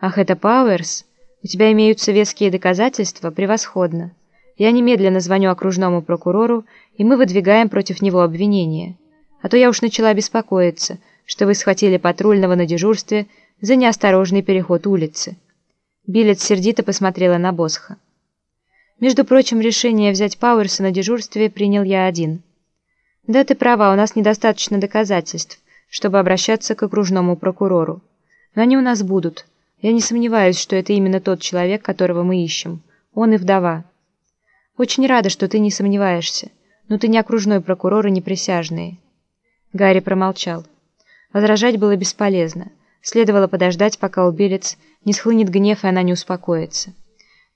Ах, это Пауэрс? У тебя имеются веские доказательства? Превосходно. Я немедленно звоню окружному прокурору, и мы выдвигаем против него обвинение. А то я уж начала беспокоиться, что вы схватили патрульного на дежурстве за неосторожный переход улицы. Билет сердито посмотрела на Босха. Между прочим, решение взять Пауэрса на дежурстве принял я один. Да, ты права, у нас недостаточно доказательств, чтобы обращаться к окружному прокурору. Но они у нас будут. Я не сомневаюсь, что это именно тот человек, которого мы ищем. Он и вдова. Очень рада, что ты не сомневаешься. Но ты не окружной прокурор и не присяжный. Гарри промолчал. Возражать было бесполезно. Следовало подождать, пока у не схлынет гнев, и она не успокоится.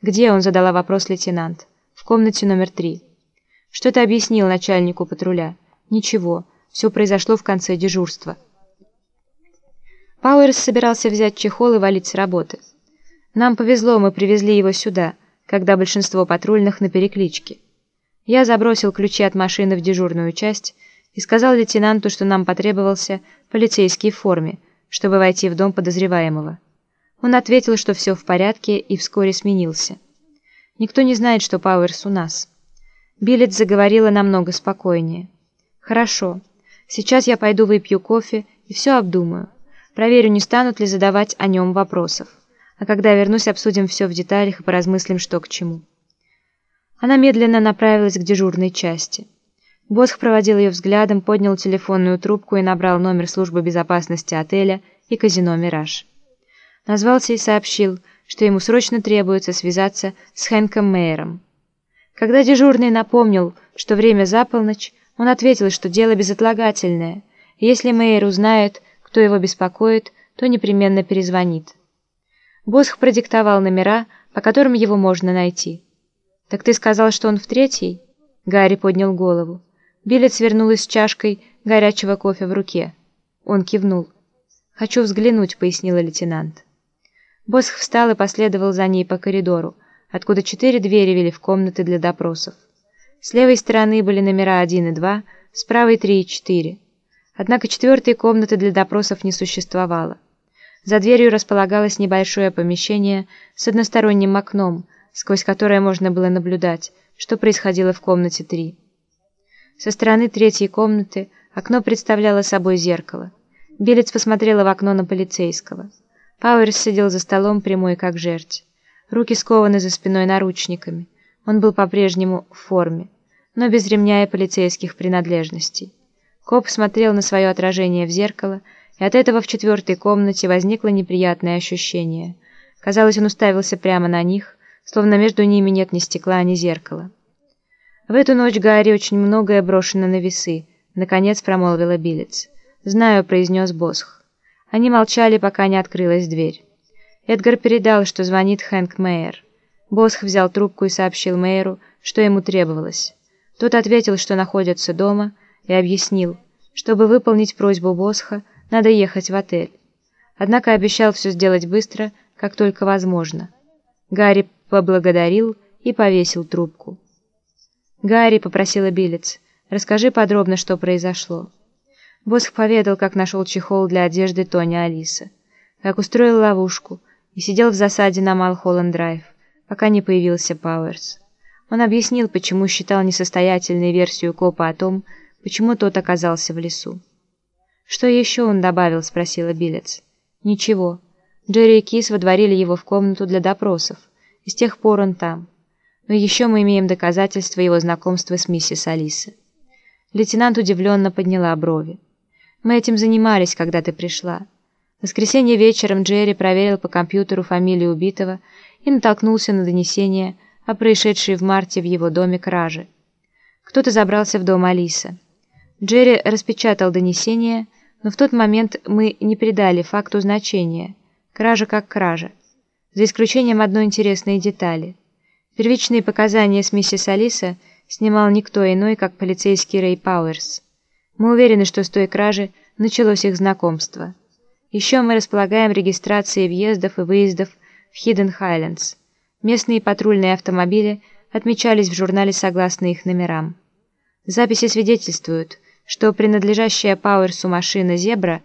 «Где он?» — задала вопрос лейтенант. «В комнате номер три». «Что ты объяснил начальнику патруля?» «Ничего. Все произошло в конце дежурства». Пауэрс собирался взять чехол и валить с работы. Нам повезло, мы привезли его сюда, когда большинство патрульных на перекличке. Я забросил ключи от машины в дежурную часть и сказал лейтенанту, что нам потребовался полицейский в форме, чтобы войти в дом подозреваемого. Он ответил, что все в порядке, и вскоре сменился. Никто не знает, что Пауэрс у нас. Билет заговорила намного спокойнее. «Хорошо. Сейчас я пойду выпью кофе и все обдумаю. Проверю, не станут ли задавать о нем вопросов. А когда вернусь, обсудим все в деталях и поразмыслим, что к чему». Она медленно направилась к дежурной части. Босх проводил ее взглядом, поднял телефонную трубку и набрал номер службы безопасности отеля и казино «Мираж». Назвался и сообщил, что ему срочно требуется связаться с Хэнком Мейером. Когда дежурный напомнил, что время за полночь, он ответил, что дело безотлагательное, если Мейер узнает, кто его беспокоит, то непременно перезвонит. Босх продиктовал номера, по которым его можно найти. «Так ты сказал, что он в третьей?» Гарри поднял голову. Билет свернулась с чашкой горячего кофе в руке. Он кивнул. «Хочу взглянуть», — пояснила лейтенант. Босх встал и последовал за ней по коридору, откуда четыре двери вели в комнаты для допросов. С левой стороны были номера 1 и 2, с правой 3 и 4. Однако четвертой комнаты для допросов не существовало. За дверью располагалось небольшое помещение с односторонним окном, сквозь которое можно было наблюдать, что происходило в комнате 3. Со стороны третьей комнаты окно представляло собой зеркало. Белец посмотрела в окно на полицейского. Пауэрс сидел за столом прямой как жерть. Руки скованы за спиной наручниками. Он был по-прежнему в форме, но без ремня и полицейских принадлежностей. Коп смотрел на свое отражение в зеркало, и от этого в четвертой комнате возникло неприятное ощущение. Казалось, он уставился прямо на них, словно между ними нет ни стекла, ни зеркала. В эту ночь Гарри очень многое брошено на весы, наконец промолвила Билец. «Знаю», — произнес Босх. Они молчали, пока не открылась дверь. Эдгар передал, что звонит Хэнк Мейер. Босх взял трубку и сообщил Мейеру, что ему требовалось. Тот ответил, что находится дома, и объяснил, чтобы выполнить просьбу Босха, надо ехать в отель. Однако обещал все сделать быстро, как только возможно. Гарри поблагодарил и повесил трубку. «Гарри», — попросила Билец, — «расскажи подробно, что произошло». Босх поведал, как нашел чехол для одежды Тони Алисы, как устроил ловушку и сидел в засаде на Малхолланд-драйв, пока не появился Пауэрс. Он объяснил, почему считал несостоятельной версию копа о том, почему тот оказался в лесу. «Что еще он добавил?» — спросила Билец. «Ничего. Джерри и Кис водворили его в комнату для допросов, и с тех пор он там. Но еще мы имеем доказательства его знакомства с миссис Алисы». Лейтенант удивленно подняла брови. Мы этим занимались, когда ты пришла. В воскресенье вечером Джерри проверил по компьютеру фамилию убитого и натолкнулся на донесение о происшедшей в марте в его доме краже. Кто-то забрался в дом Алисы. Джерри распечатал донесение, но в тот момент мы не придали факту значения. Кража как кража. За исключением одной интересной детали. Первичные показания с миссис Алиса снимал никто иной, как полицейский Рэй Пауэрс. Мы уверены, что с той кражи началось их знакомство. Еще мы располагаем регистрацией въездов и выездов в Хидден Хайлендс. Местные патрульные автомобили отмечались в журнале согласно их номерам. Записи свидетельствуют, что принадлежащая Пауэрсу машина «Зебра»